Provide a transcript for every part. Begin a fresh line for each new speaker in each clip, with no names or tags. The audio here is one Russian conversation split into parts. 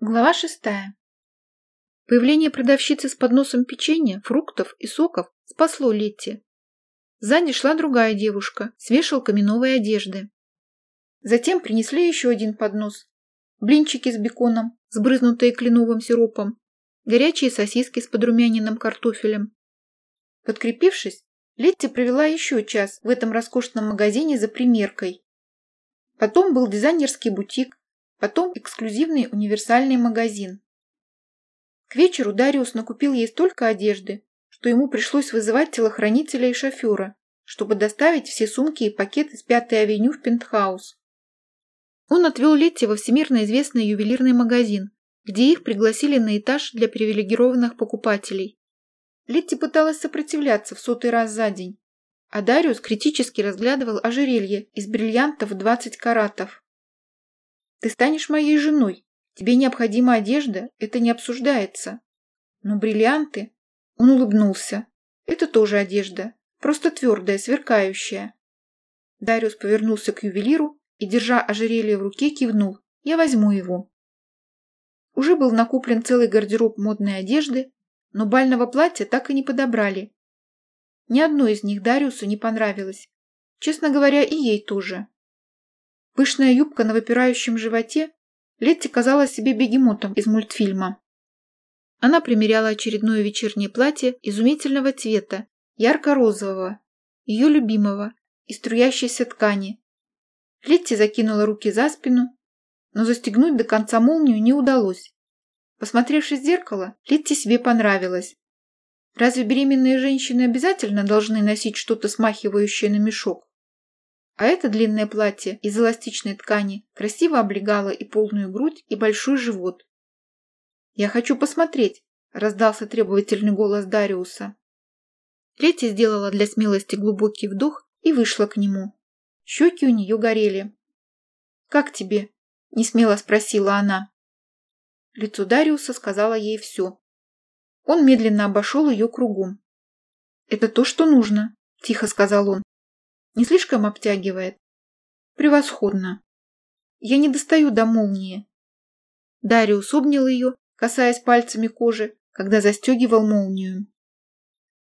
Глава шестая. Появление продавщицы с подносом печенья, фруктов и соков спасло Летти. Сзади шла другая девушка с вешалками новой одежды. Затем принесли еще один поднос. Блинчики с беконом, сбрызнутые кленовым сиропом, горячие сосиски с подрумяненным картофелем. Подкрепившись, Летти провела еще час в этом роскошном магазине за примеркой. Потом был дизайнерский бутик, потом эксклюзивный универсальный магазин. К вечеру Дариус накупил ей столько одежды, что ему пришлось вызывать телохранителя и шофера, чтобы доставить все сумки и пакеты с Пятой авеню в пентхаус. Он отвел Летти во всемирно известный ювелирный магазин, где их пригласили на этаж для привилегированных покупателей. Летти пыталась сопротивляться в сотый раз за день, а Дариус критически разглядывал ожерелье из бриллиантов в 20 каратов. Ты станешь моей женой. Тебе необходима одежда, это не обсуждается. Но бриллианты... Он улыбнулся. Это тоже одежда, просто твердая, сверкающая. Дариус повернулся к ювелиру и, держа ожерелье в руке, кивнул. Я возьму его. Уже был накуплен целый гардероб модной одежды, но бального платья так и не подобрали. Ни одно из них Дариусу не понравилось. Честно говоря, и ей тоже. Пышная юбка на выпирающем животе Летти казалась себе бегемотом из мультфильма. Она примеряла очередное вечернее платье изумительного цвета, ярко-розового, ее любимого, из струящейся ткани. Летти закинула руки за спину, но застегнуть до конца молнию не удалось. Посмотревшись в зеркало, Летти себе понравилась. Разве беременные женщины обязательно должны носить что-то смахивающее на мешок? А это длинное платье из эластичной ткани красиво облегало и полную грудь, и большой живот. «Я хочу посмотреть», – раздался требовательный голос Дариуса. Третья сделала для смелости глубокий вдох и вышла к нему. Щеки у нее горели. «Как тебе?» – несмело спросила она. Лицо Дариуса сказала ей все. Он медленно обошел ее кругом. «Это то, что нужно», – тихо сказал он. Не слишком обтягивает? Превосходно. Я не достаю до молнии. Дариус обнял ее, касаясь пальцами кожи, когда застегивал молнию.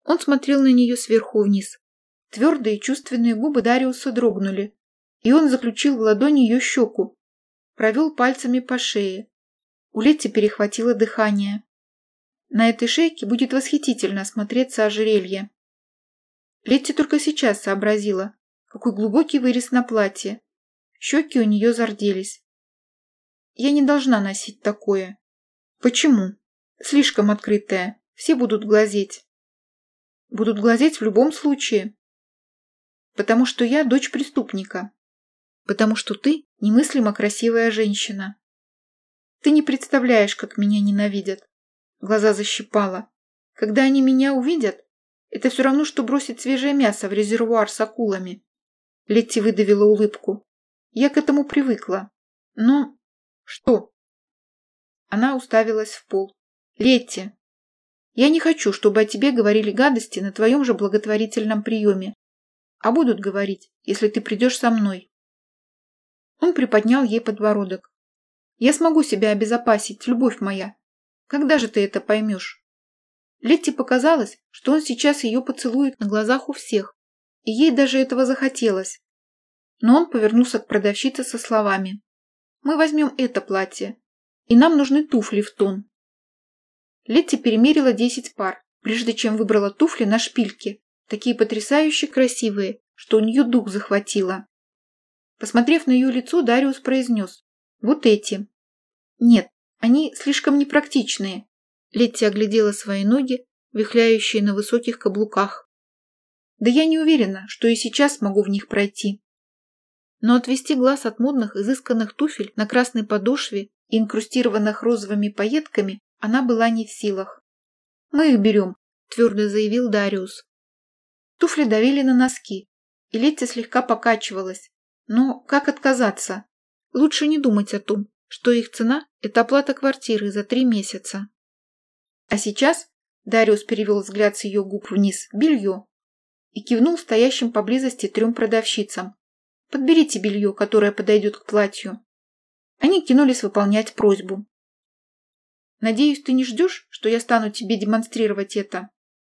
Он смотрел на нее сверху вниз. Твердые чувственные губы Дариуса дрогнули, и он заключил в ладони ее щеку, провел пальцами по шее. У Летти перехватило дыхание. На этой шейке будет восхитительно смотреться ожерелье. Летти только сейчас сообразила, какой глубокий вырез на платье. Щеки у нее зарделись. Я не должна носить такое. Почему? Слишком открытое. Все будут глазеть. Будут глазеть в любом случае. Потому что я дочь преступника. Потому что ты немыслимо красивая женщина. Ты не представляешь, как меня ненавидят. Глаза защипала. Когда они меня увидят, это все равно, что бросить свежее мясо в резервуар с акулами. Летти выдавила улыбку. Я к этому привыкла. Но... Что? Она уставилась в пол. Летти, я не хочу, чтобы о тебе говорили гадости на твоем же благотворительном приеме. А будут говорить, если ты придешь со мной. Он приподнял ей подбородок. Я смогу себя обезопасить, любовь моя. Когда же ты это поймешь? Летти показалось, что он сейчас ее поцелует на глазах у всех, и ей даже этого захотелось. Но он повернулся к продавщице со словами. «Мы возьмем это платье, и нам нужны туфли в тон». Летти перемерила десять пар, прежде чем выбрала туфли на шпильке, такие потрясающе красивые, что у нее дух захватило. Посмотрев на ее лицо, Дариус произнес. «Вот эти». «Нет, они слишком непрактичные». Летти оглядела свои ноги, вихляющие на высоких каблуках. Да я не уверена, что и сейчас могу в них пройти. Но отвести глаз от модных изысканных туфель на красной подошве и инкрустированных розовыми пайетками она была не в силах. «Мы их берем», – твердо заявил Дариус. Туфли давили на носки, и Летти слегка покачивалась. Но как отказаться? Лучше не думать о том, что их цена – это оплата квартиры за три месяца. А сейчас Дариус перевел взгляд с ее губ вниз. Белье и кивнул стоящим поблизости трем продавщицам. «Подберите белье, которое подойдет к платью». Они кинулись выполнять просьбу. Надеюсь, ты не ждешь, что я стану тебе демонстрировать это?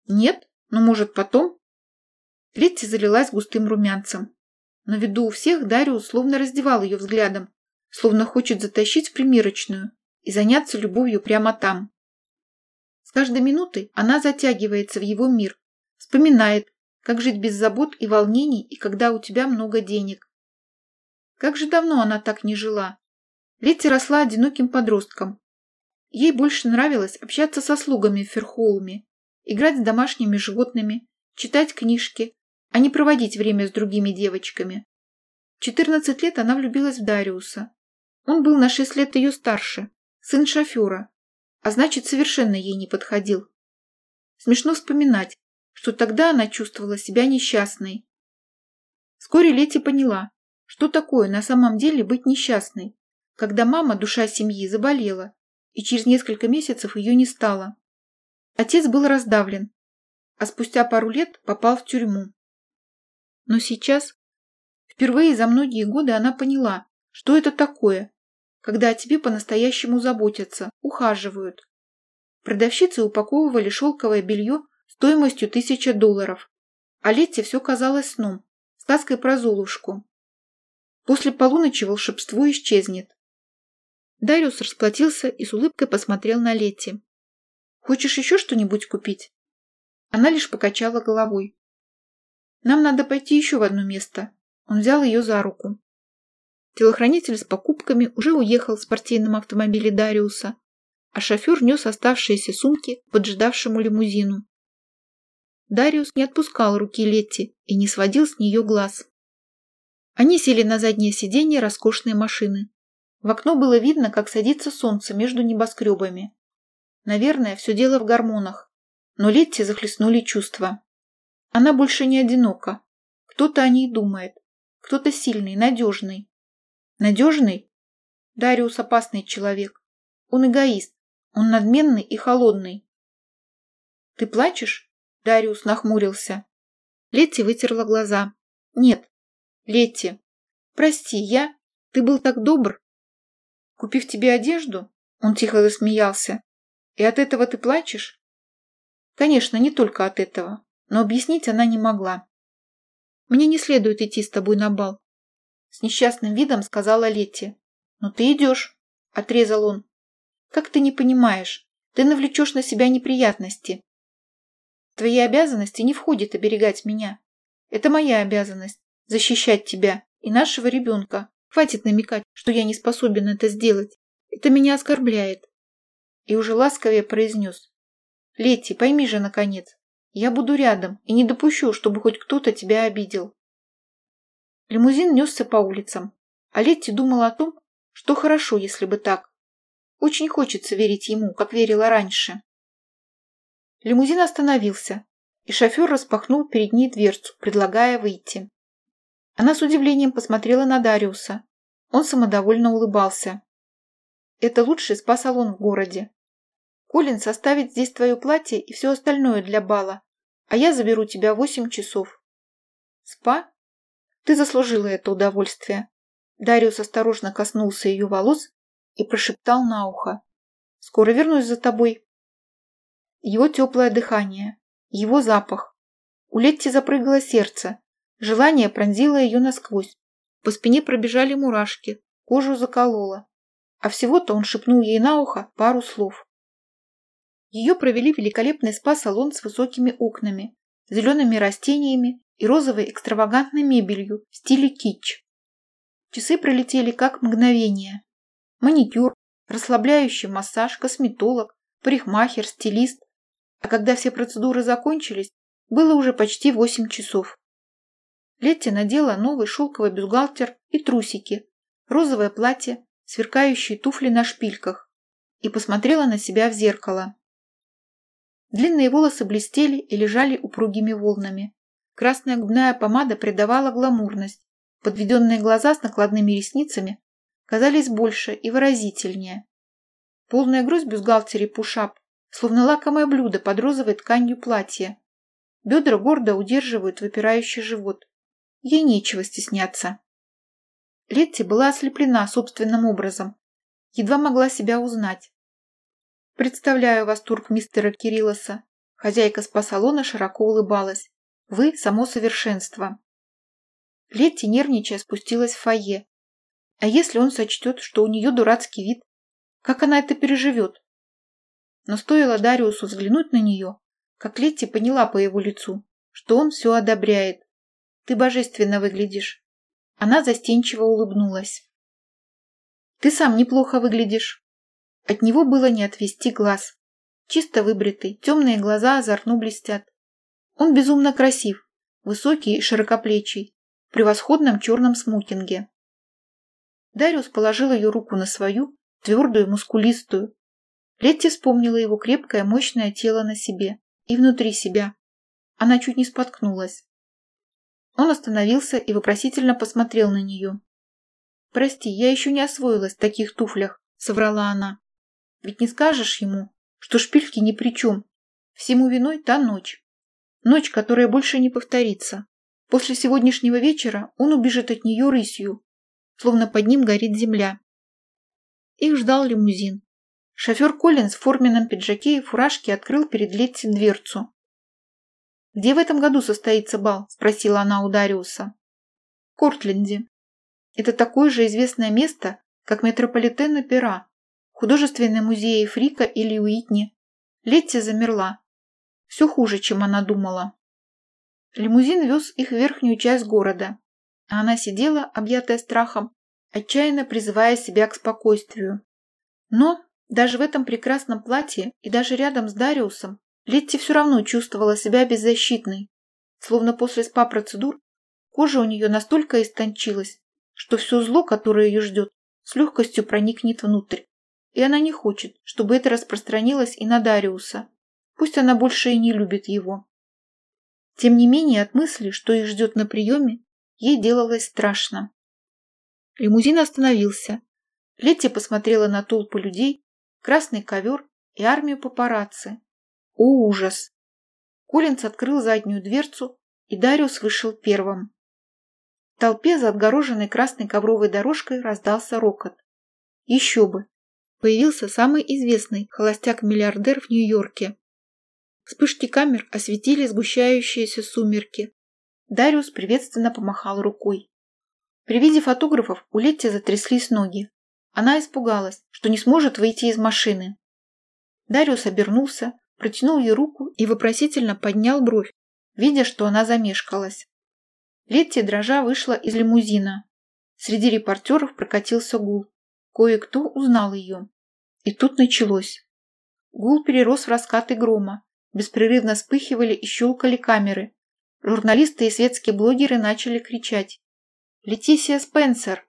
Нет? Но может потом? Летти залилась густым румянцем. На виду у всех Дариус словно раздевал ее взглядом, словно хочет затащить в примирочную и заняться любовью прямо там. С каждой минутой она затягивается в его мир, вспоминает, как жить без забот и волнений и когда у тебя много денег. Как же давно она так не жила. Летти росла одиноким подростком. Ей больше нравилось общаться со слугами в Ферхоуме, играть с домашними животными, читать книжки, а не проводить время с другими девочками. В 14 лет она влюбилась в Дариуса. Он был на 6 лет ее старше, сын шофера, а значит, совершенно ей не подходил. Смешно вспоминать, что тогда она чувствовала себя несчастной. Вскоре Лети поняла, что такое на самом деле быть несчастной, когда мама, душа семьи, заболела, и через несколько месяцев ее не стало. Отец был раздавлен, а спустя пару лет попал в тюрьму. Но сейчас, впервые за многие годы она поняла, что это такое, когда о тебе по-настоящему заботятся, ухаживают. Продавщицы упаковывали шелковое белье стоимостью тысяча долларов, а Летте все казалось сном, сказкой про Золушку. После полуночи волшебство исчезнет. Дариус расплатился и с улыбкой посмотрел на Летти. «Хочешь еще что-нибудь купить?» Она лишь покачала головой. «Нам надо пойти еще в одно место». Он взял ее за руку. Телохранитель с покупками уже уехал в спортивном автомобиле Дариуса, а шофер нес оставшиеся сумки поджидавшему лимузину. Дариус не отпускал руки Летти и не сводил с нее глаз. Они сели на заднее сиденье роскошной машины. В окно было видно, как садится солнце между небоскребами. Наверное, все дело в гормонах. Но Летти захлестнули чувства. Она больше не одинока. Кто-то о ней думает. Кто-то сильный, надежный. Надежный? Дариус опасный человек. Он эгоист. Он надменный и холодный. Ты плачешь? Дариус нахмурился. Летти вытерла глаза. Нет. Летти. Прости, я... Ты был так добр. Купив тебе одежду? Он тихо засмеялся. И от этого ты плачешь? Конечно, не только от этого но объяснить она не могла. «Мне не следует идти с тобой на бал», — с несчастным видом сказала Летти. «Но ты идешь», — отрезал он. «Как ты не понимаешь? Ты навлечешь на себя неприятности. Твои обязанности не входит оберегать меня. Это моя обязанность — защищать тебя и нашего ребенка. Хватит намекать, что я не способен это сделать. Это меня оскорбляет». И уже ласковее произнес. «Летти, пойми же, наконец, я буду рядом и не допущу, чтобы хоть кто-то тебя обидел. Лимузин несся по улицам, а Летти думала о том, что хорошо, если бы так. Очень хочется верить ему, как верила раньше. Лимузин остановился, и шофер распахнул перед ней дверцу, предлагая выйти. Она с удивлением посмотрела на Дариуса. Он самодовольно улыбался. «Это лучший спа-салон в городе. Колин составит здесь твое платье и все остальное для бала, а я заберу тебя восемь часов. Спа? Ты заслужила это удовольствие. Дариус осторожно коснулся ее волос и прошептал на ухо. Скоро вернусь за тобой. Его теплое дыхание, его запах. У Летти запрыгало сердце. Желание пронзило ее насквозь. По спине пробежали мурашки, кожу закололо. А всего-то он шепнул ей на ухо пару слов. Ее провели в великолепный спа-салон с высокими окнами, зелеными растениями и розовой экстравагантной мебелью в стиле китч. Часы пролетели как мгновение. Маникюр, расслабляющий массаж, косметолог, парикмахер, стилист. А когда все процедуры закончились, было уже почти восемь часов. Летти надела новый шелковый бюстгальтер и трусики, розовое платье, сверкающие туфли на шпильках и посмотрела на себя в зеркало. Длинные волосы блестели и лежали упругими волнами. Красная губная помада придавала гламурность. Подведенные глаза с накладными ресницами казались больше и выразительнее. Полная грудь бюстгальтере пушап, словно лакомое блюдо под розовой тканью платья. Бедра гордо удерживают выпирающий живот. Ей нечего стесняться. Летти была ослеплена собственным образом. Едва могла себя узнать. Представляю восторг мистера Кириллоса. Хозяйка спа-салона широко улыбалась. Вы – само совершенство. Летти, нервничая, спустилась в фойе. А если он сочтет, что у нее дурацкий вид? Как она это переживет? Но стоило Дариусу взглянуть на нее, как Летти поняла по его лицу, что он все одобряет. Ты божественно выглядишь. Она застенчиво улыбнулась. Ты сам неплохо выглядишь. От него было не отвести глаз. Чисто выбритый, темные глаза озорно блестят. Он безумно красив, высокий и широкоплечий, в превосходном черном смокинге. Дариус положил ее руку на свою, твердую, мускулистую. Летти вспомнила его крепкое, мощное тело на себе и внутри себя. Она чуть не споткнулась. Он остановился и вопросительно посмотрел на нее. «Прости, я еще не освоилась в таких туфлях», — соврала она. «Ведь не скажешь ему, что шпильки ни при чем. Всему виной та ночь. Ночь, которая больше не повторится. После сегодняшнего вечера он убежит от нее рысью, словно под ним горит земля. Их ждал лимузин. Шофер Коллинз в форменном пиджаке и фуражке открыл перед Летти дверцу. «Где в этом году состоится бал?» – спросила она у Дариуса. «В Кортленде. Это такое же известное место, как метрополитен опера, художественные музеи Фрика или Уитни. Летти замерла. Все хуже, чем она думала. Лимузин вез их в верхнюю часть города, а она сидела, объятая страхом, отчаянно призывая себя к спокойствию. Но даже в этом прекрасном платье и даже рядом с Дариусом Летти все равно чувствовала себя беззащитной, словно после спа-процедур кожа у нее настолько истончилась, что все зло, которое ее ждет, с легкостью проникнет внутрь. И она не хочет, чтобы это распространилось и на Дариуса. Пусть она больше и не любит его. Тем не менее, от мысли, что их ждет на приеме, ей делалось страшно. Лимузин остановился. Летти посмотрела на толпу людей, красный ковер и армию папарацци. О, ужас! Коллинз открыл заднюю дверцу, и Дариус вышел первым. В толпе за отгороженной красной ковровой дорожкой раздался рокот. Еще бы! Появился самый известный холостяк-миллиардер в Нью-Йорке. Вспышки камер осветили сгущающиеся сумерки. Дариус приветственно помахал рукой. При виде фотографов у Летти затряслись ноги. Она испугалась, что не сможет выйти из машины. Дариус обернулся, протянул ей руку и вопросительно поднял бровь, видя, что она замешкалась. Летти, дрожа, вышла из лимузина. Среди репортеров прокатился гул. Кое-кто узнал ее. И тут началось. Гул перерос в раскаты грома. Беспрерывно вспыхивали и щелкали камеры. Журналисты и светские блогеры начали кричать. «Летисия Спенсер!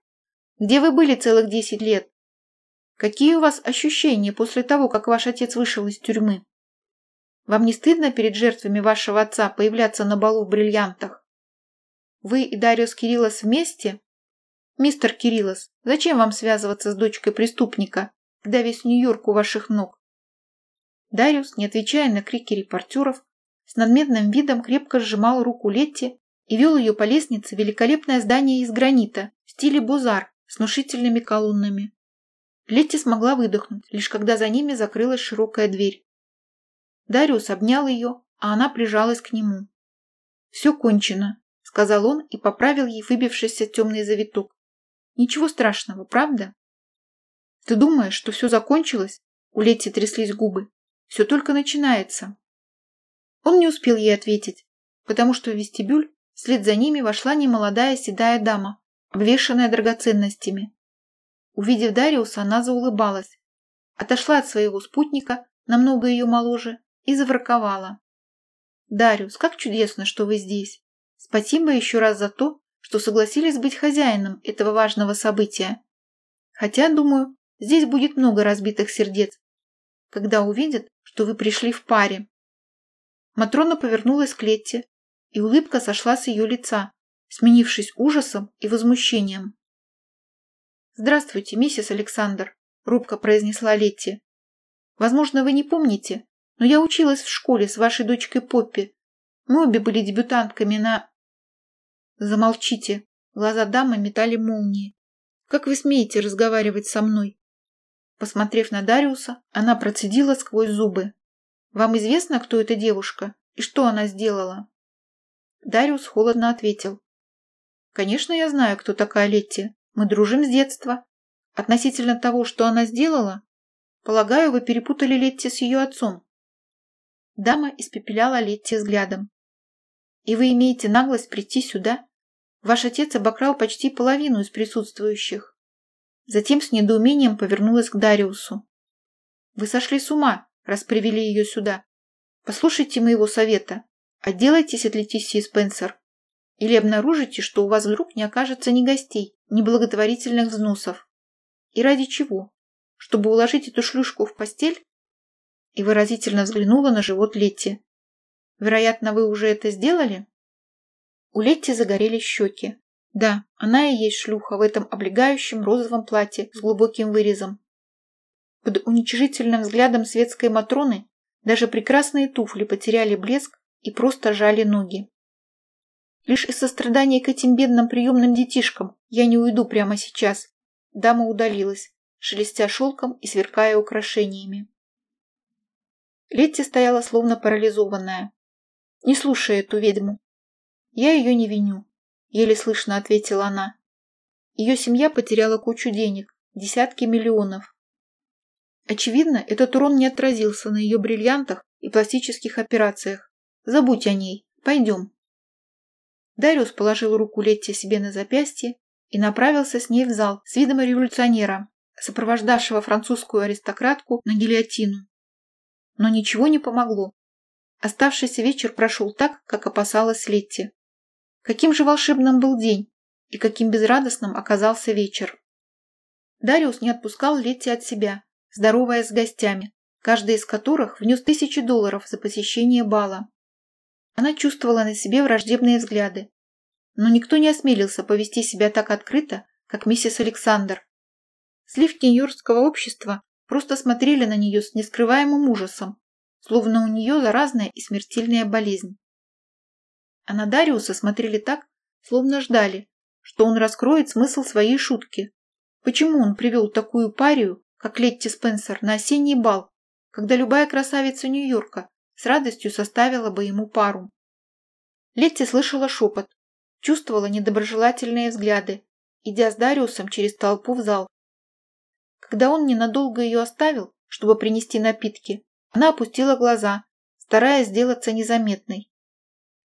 Где вы были целых десять лет? Какие у вас ощущения после того, как ваш отец вышел из тюрьмы? Вам не стыдно перед жертвами вашего отца появляться на балу в бриллиантах? Вы и Дариус Кириллос вместе? Мистер Кириллос, зачем вам связываться с дочкой преступника, когда весь Нью-Йорк у ваших ног? Дариус, не отвечая на крики репортеров, с надменным видом крепко сжимал руку Летти и вел ее по лестнице великолепное здание из гранита в стиле бузар с внушительными колоннами. Летти смогла выдохнуть, лишь когда за ними закрылась широкая дверь. Дариус обнял ее, а она прижалась к нему. «Все кончено», — сказал он и поправил ей выбившийся темный завиток. «Ничего страшного, правда?» «Ты думаешь, что все закончилось?» У Летти тряслись губы. Все только начинается. Он не успел ей ответить, потому что в вестибюль вслед за ними вошла немолодая седая дама, обвешанная драгоценностями. Увидев Дариуса, она заулыбалась, отошла от своего спутника, намного ее моложе, и заворковала. «Дариус, как чудесно, что вы здесь! Спасибо еще раз за то, что согласились быть хозяином этого важного события. Хотя, думаю, здесь будет много разбитых сердец, когда увидят, что вы пришли в паре. Матрона повернулась к Летте, и улыбка сошла с ее лица, сменившись ужасом и возмущением. «Здравствуйте, миссис Александр», — робко произнесла Летти. «Возможно, вы не помните, но я училась в школе с вашей дочкой Поппи. Мы обе были дебютантками на...» «Замолчите», — глаза дамы метали молнии. «Как вы смеете разговаривать со мной?» Посмотрев на Дариуса, она процедила сквозь зубы. «Вам известно, кто эта девушка и что она сделала?» Дариус холодно ответил. «Конечно, я знаю, кто такая Летти. Мы дружим с детства. Относительно того, что она сделала, полагаю, вы перепутали Летти с ее отцом». Дама испепеляла Летти взглядом. «И вы имеете наглость прийти сюда? Ваш отец обокрал почти половину из присутствующих. Затем с недоумением повернулась к Дариусу. «Вы сошли с ума, раз привели ее сюда. Послушайте моего совета. Отделайтесь от Летисии Спенсер. Или обнаружите, что у вас вдруг не окажется ни гостей, ни благотворительных взносов. И ради чего? Чтобы уложить эту шлюшку в постель?» И выразительно взглянула на живот Летти. «Вероятно, вы уже это сделали?» У Летти загорелись щеки. Да, она и есть шлюха в этом облегающем розовом платье с глубоким вырезом. Под уничижительным взглядом светской Матроны даже прекрасные туфли потеряли блеск и просто жали ноги. Лишь из сострадания к этим бедным приемным детишкам я не уйду прямо сейчас. Дама удалилась, шелестя шелком и сверкая украшениями. Летти стояла словно парализованная. Не слушая эту ведьму. Я ее не виню еле слышно ответила она. Ее семья потеряла кучу денег, десятки миллионов. Очевидно, этот урон не отразился на ее бриллиантах и пластических операциях. Забудь о ней. Пойдем. Дариус положил руку Летти себе на запястье и направился с ней в зал с видом революционера, сопровождавшего французскую аристократку на гильотину. Но ничего не помогло. Оставшийся вечер прошел так, как опасалась Летти. Каким же волшебным был день и каким безрадостным оказался вечер. Дариус не отпускал Летти от себя, здоровая с гостями, каждый из которых внес тысячи долларов за посещение бала. Она чувствовала на себе враждебные взгляды, но никто не осмелился повести себя так открыто, как миссис Александр. Сливки нью-йоркского общества просто смотрели на нее с нескрываемым ужасом, словно у нее заразная и смертельная болезнь. А на Дариуса смотрели так, словно ждали, что он раскроет смысл своей шутки. Почему он привел такую парию, как Летти Спенсер, на осенний бал, когда любая красавица Нью-Йорка с радостью составила бы ему пару? Летти слышала шепот, чувствовала недоброжелательные взгляды, идя с Дариусом через толпу в зал. Когда он ненадолго ее оставил, чтобы принести напитки, она опустила глаза, стараясь сделаться незаметной.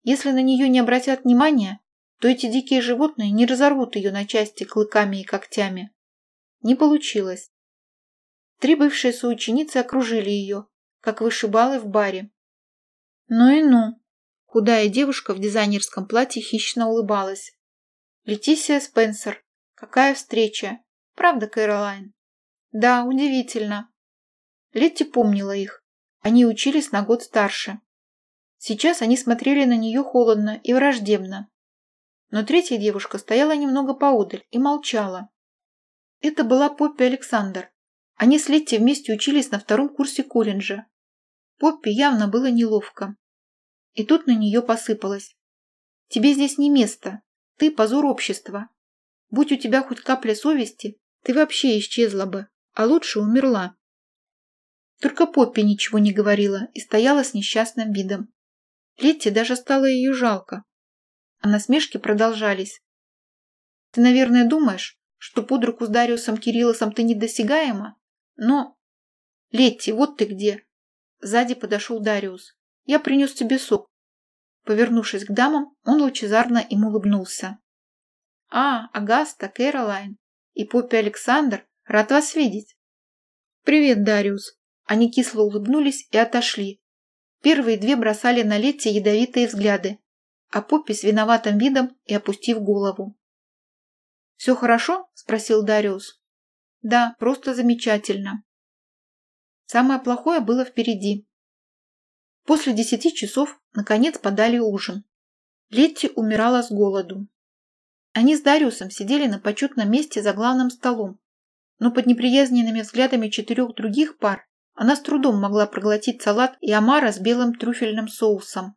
Если на нее не обратят внимания, то эти дикие животные не разорвут ее на части клыками и когтями. Не получилось. Три бывшие соученицы окружили ее, как вышибалы в баре. Ну и ну. Худая девушка в дизайнерском платье хищно улыбалась. Летисия Спенсер. Какая встреча. Правда, Кэролайн? Да, удивительно. Летти помнила их. Они учились на год старше. Сейчас они смотрели на нее холодно и враждебно. Но третья девушка стояла немного поодаль и молчала. Это была Поппи Александр. Они с Летти вместе учились на втором курсе колледжа. Поппи явно было неловко. И тут на нее посыпалось. «Тебе здесь не место. Ты позор общества. Будь у тебя хоть капля совести, ты вообще исчезла бы, а лучше умерла». Только Поппи ничего не говорила и стояла с несчастным видом. Летти даже стало ее жалко. А насмешки продолжались. Ты, наверное, думаешь, что под руку с Дариусом Кириллосом ты недосягаема? Но... Летти, вот ты где. Сзади подошел Дариус. Я принес тебе сок. Повернувшись к дамам, он лучезарно им улыбнулся. «А, Агаста, Кэролайн и Поппи Александр, рад вас видеть!» «Привет, Дариус!» Они кисло улыбнулись и отошли, Первые две бросали на Летти ядовитые взгляды, а Поппи с виноватым видом и опустив голову. «Все хорошо?» – спросил Дариус. «Да, просто замечательно». Самое плохое было впереди. После десяти часов, наконец, подали ужин. Летти умирала с голоду. Они с Дариусом сидели на почетном месте за главным столом, но под неприязненными взглядами четырех других пар она с трудом могла проглотить салат и омара с белым трюфельным соусом.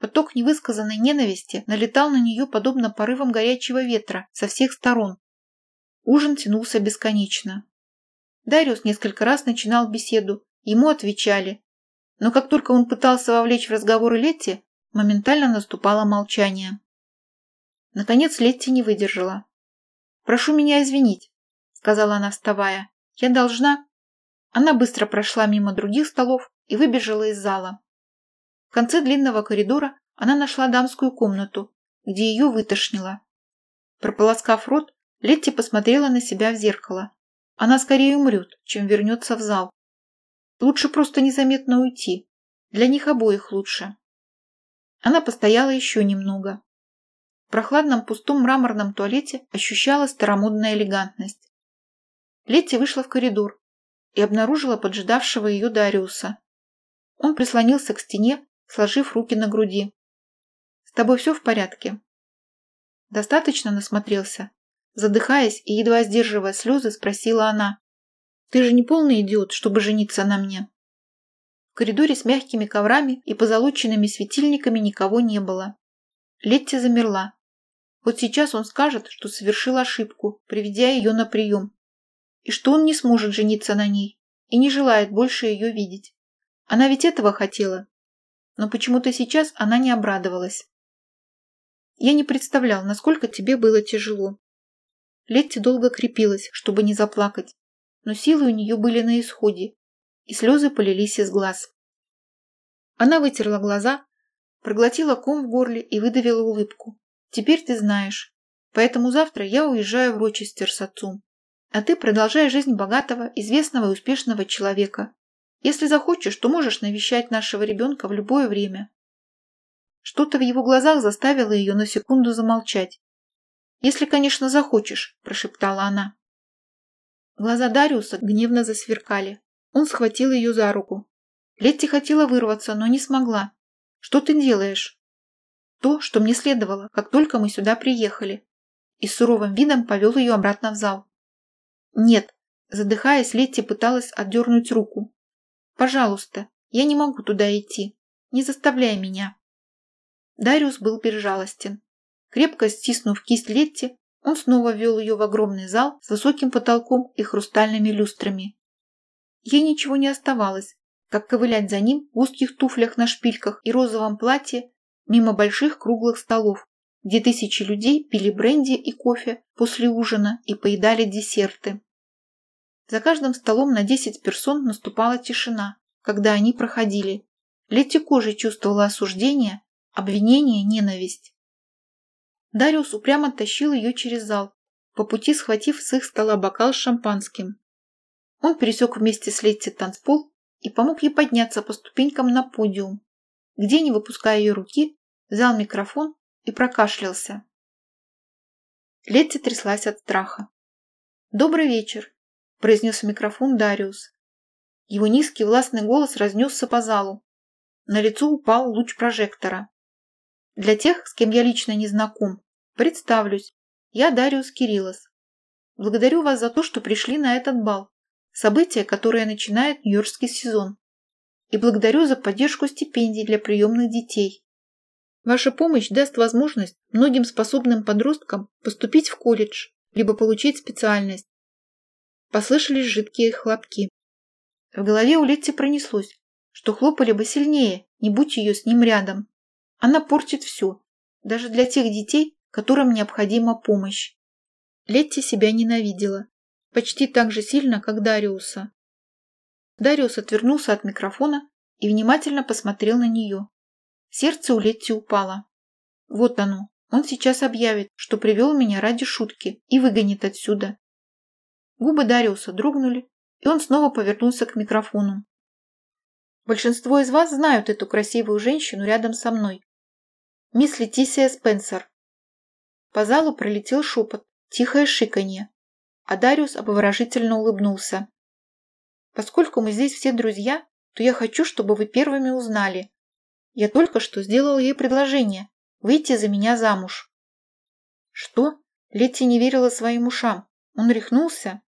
Поток невысказанной ненависти налетал на нее подобно порывам горячего ветра со всех сторон. Ужин тянулся бесконечно. Дариус несколько раз начинал беседу, ему отвечали. Но как только он пытался вовлечь в разговор Летти, моментально наступало молчание. Наконец Летти не выдержала. «Прошу меня извинить», — сказала она, вставая. «Я должна...» Она быстро прошла мимо других столов и выбежала из зала. В конце длинного коридора она нашла дамскую комнату, где ее вытошнило. Прополоскав рот, Летти посмотрела на себя в зеркало. Она скорее умрет, чем вернется в зал. Лучше просто незаметно уйти. Для них обоих лучше. Она постояла еще немного. В прохладном пустом мраморном туалете ощущалась старомодная элегантность. Летти вышла в коридор и обнаружила поджидавшего ее Дариуса. Он прислонился к стене, сложив руки на груди. «С тобой все в порядке?» «Достаточно насмотрелся?» Задыхаясь и едва сдерживая слезы, спросила она. «Ты же не полный идиот, чтобы жениться на мне?» В коридоре с мягкими коврами и позолоченными светильниками никого не было. Летти замерла. Вот сейчас он скажет, что совершил ошибку, приведя ее на прием, и что он не сможет жениться на ней и не желает больше ее видеть. Она ведь этого хотела. Но почему-то сейчас она не обрадовалась. Я не представлял, насколько тебе было тяжело. Летти долго крепилась, чтобы не заплакать, но силы у нее были на исходе, и слезы полились из глаз. Она вытерла глаза, проглотила ком в горле и выдавила улыбку. «Теперь ты знаешь. Поэтому завтра я уезжаю в Рочестер с отцом. А ты продолжай жизнь богатого, известного и успешного человека. Если захочешь, то можешь навещать нашего ребенка в любое время». Что-то в его глазах заставило ее на секунду замолчать. «Если, конечно, захочешь», – прошептала она. Глаза Дариуса гневно засверкали. Он схватил ее за руку. Летти хотела вырваться, но не смогла. «Что ты делаешь?» «То, что мне следовало, как только мы сюда приехали». И с суровым видом повел ее обратно в зал. «Нет», – задыхаясь, Летти пыталась отдернуть руку. «Пожалуйста, я не могу туда идти. Не заставляй меня». Дариус был безжалостен. Крепко стиснув кисть Летти, он снова ввел ее в огромный зал с высоким потолком и хрустальными люстрами. Ей ничего не оставалось, как ковылять за ним в узких туфлях на шпильках и розовом платье мимо больших круглых столов, где тысячи людей пили бренди и кофе после ужина и поедали десерты. За каждым столом на десять персон наступала тишина, когда они проходили. Летти кожей чувствовала осуждение, обвинение, ненависть. Дариус упрямо тащил ее через зал, по пути схватив с их стола бокал с шампанским. Он пересек вместе с Летти танцпол и помог ей подняться по ступенькам на подиум, где, не выпуская ее руки, взял микрофон и прокашлялся. Летти тряслась от страха. «Добрый вечер», – произнес в микрофон Дариус. Его низкий властный голос разнесся по залу. На лицо упал луч прожектора. Для тех, с кем я лично не знаком, Представлюсь. Я Дариус Кириллос. Благодарю вас за то, что пришли на этот бал. Событие, которое начинает Нью-Йоркский сезон. И благодарю за поддержку стипендий для приемных детей. Ваша помощь даст возможность многим способным подросткам поступить в колледж, либо получить специальность. Послышались жидкие хлопки. В голове у Летти пронеслось, что хлопали бы сильнее, не будь ее с ним рядом. Она портит все, даже для тех детей, которым необходима помощь. Летти себя ненавидела. Почти так же сильно, как Дариуса. Дариус отвернулся от микрофона и внимательно посмотрел на нее. Сердце у Летти упало. Вот оно. Он сейчас объявит, что привел меня ради шутки и выгонит отсюда. Губы Дариуса дрогнули, и он снова повернулся к микрофону. Большинство из вас знают эту красивую женщину рядом со мной. Мисс Летисия Спенсер, по залу пролетел шепот, тихое шиканье, а Дариус обворожительно улыбнулся. «Поскольку мы здесь все друзья, то я хочу, чтобы вы первыми узнали. Я только что сделал ей предложение выйти за меня замуж». «Что?» Летти не верила своим ушам. Он рехнулся.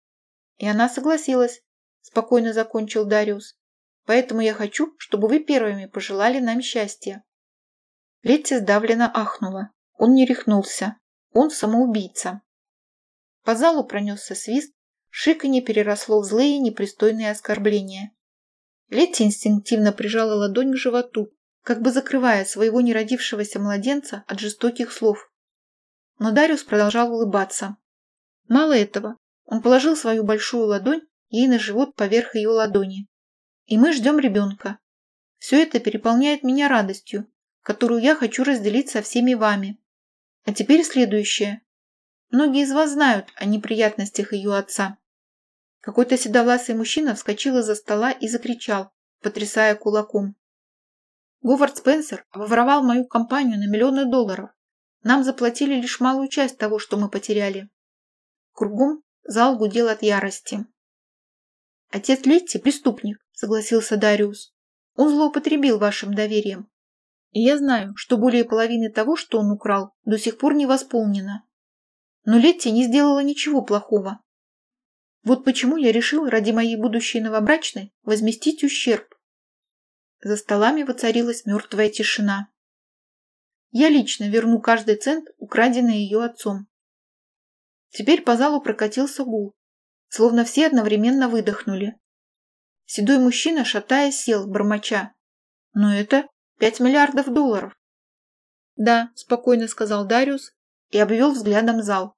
И она согласилась, спокойно закончил Дариус. Поэтому я хочу, чтобы вы первыми пожелали нам счастья. Летти сдавленно ахнула. Он не рехнулся. Он самоубийца. По залу пронесся свист, Шиканье переросло в злые непристойные оскорбления. Летти инстинктивно прижала ладонь к животу, как бы закрывая своего неродившегося младенца от жестоких слов. Но Дариус продолжал улыбаться. Мало этого, он положил свою большую ладонь ей на живот поверх ее ладони. И мы ждем ребенка. Все это переполняет меня радостью, которую я хочу разделить со всеми вами. А теперь следующее. Многие из вас знают о неприятностях ее отца. Какой-то седовласый мужчина вскочил из-за стола и закричал, потрясая кулаком. Говард Спенсер обворовал мою компанию на миллионы долларов. Нам заплатили лишь малую часть того, что мы потеряли. Кругом зал гудел от ярости. «Отец Летти – преступник», – согласился Дариус. «Он злоупотребил вашим доверием. И я знаю, что более половины того, что он украл, до сих пор не восполнено. Но Летти не сделала ничего плохого. Вот почему я решил ради моей будущей новобрачной возместить ущерб. За столами воцарилась мертвая тишина. Я лично верну каждый цент, украденный ее отцом. Теперь по залу прокатился гул, словно все одновременно выдохнули. Седой мужчина, шатаясь, сел, бормоча. Но это пять миллиардов долларов. Да, спокойно сказал Дариус и обвел взглядом зал.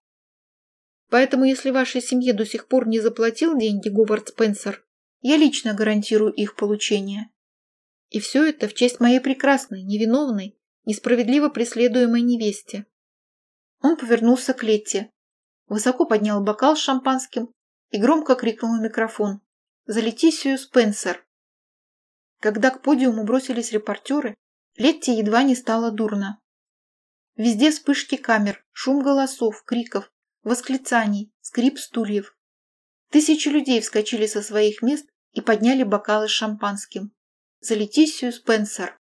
Поэтому, если вашей семье до сих пор не заплатил деньги Говард Спенсер, я лично гарантирую их получение. И все это в честь моей прекрасной, невиновной, несправедливо преследуемой невесте. Он повернулся к Летте, высоко поднял бокал с шампанским и громко крикнул в микрофон. «За Летисию Спенсер!» Когда к подиуму бросились репортеры, Летте едва не стало дурно. Везде вспышки камер, шум голосов, криков, восклицаний, скрип стульев. Тысячи людей вскочили со своих мест и подняли бокалы с шампанским. За Летисию Спенсер!